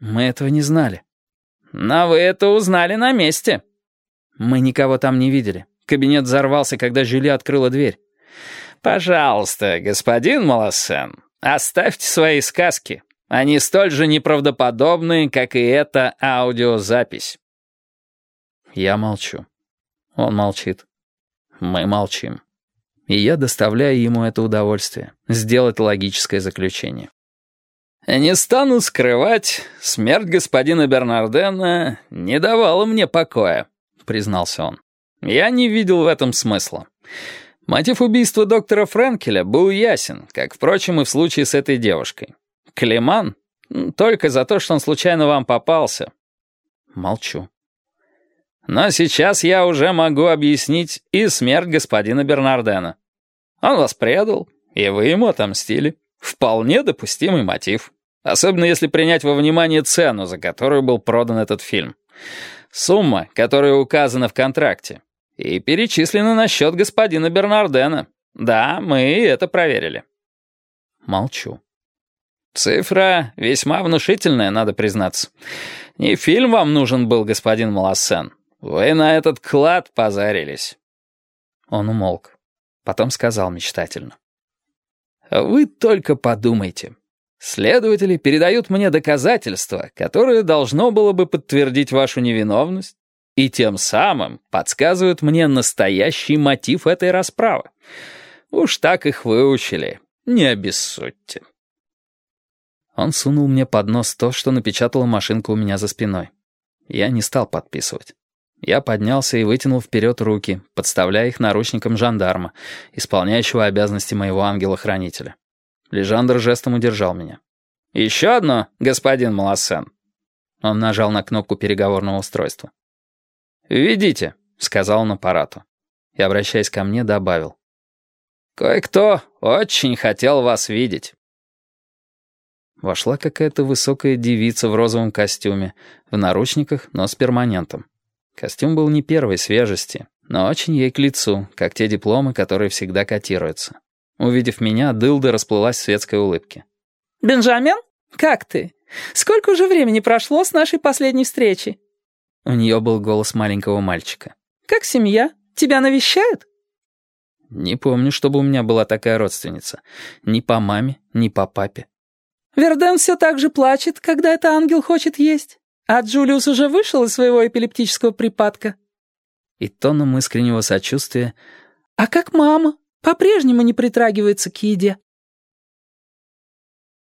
Мы этого не знали. Но вы это узнали на месте. Мы никого там не видели. Кабинет взорвался, когда Жюли открыла дверь. Пожалуйста, господин Малосен, оставьте свои сказки. Они столь же неправдоподобны, как и эта аудиозапись. Я молчу. Он молчит. Мы молчим. И я доставляю ему это удовольствие — сделать логическое заключение. «Не стану скрывать, смерть господина Бернардена не давала мне покоя», — признался он. «Я не видел в этом смысла. Мотив убийства доктора Френкеля был ясен, как, впрочем, и в случае с этой девушкой. Клеман только за то, что он случайно вам попался». Молчу. «Но сейчас я уже могу объяснить и смерть господина Бернардена. Он вас предал, и вы ему отомстили. Вполне допустимый мотив». Особенно если принять во внимание цену, за которую был продан этот фильм. Сумма, которая указана в контракте. И перечислена на счет господина Бернардена. Да, мы это проверили. Молчу. Цифра весьма внушительная, надо признаться. Не фильм вам нужен был, господин Малассен. Вы на этот клад позарились. Он умолк. Потом сказал мечтательно. «Вы только подумайте. Следователи передают мне доказательства, которые должно было бы подтвердить вашу невиновность, и тем самым подсказывают мне настоящий мотив этой расправы. Уж так их выучили, не обессудьте. Он сунул мне под нос то, что напечатала машинка у меня за спиной. Я не стал подписывать. Я поднялся и вытянул вперед руки, подставляя их наручникам жандарма, исполняющего обязанности моего ангела-хранителя. Лежандр жестом удержал меня. «Еще одно, господин Малосен». Он нажал на кнопку переговорного устройства. «Введите», — сказал он аппарату. И, обращаясь ко мне, добавил. «Кое-кто очень хотел вас видеть». Вошла какая-то высокая девица в розовом костюме, в наручниках, но с перманентом. Костюм был не первой свежести, но очень ей к лицу, как те дипломы, которые всегда котируются. Увидев меня, Дылда расплылась в светской улыбке. «Бенджамин, как ты? Сколько уже времени прошло с нашей последней встречи?» У нее был голос маленького мальчика. «Как семья? Тебя навещают?» Не помню, чтобы у меня была такая родственница. Ни по маме, ни по папе. «Верден все так же плачет, когда это ангел хочет есть. А Джулиус уже вышел из своего эпилептического припадка». И тоном искреннего сочувствия. «А как мама?» По-прежнему не притрагивается к еде.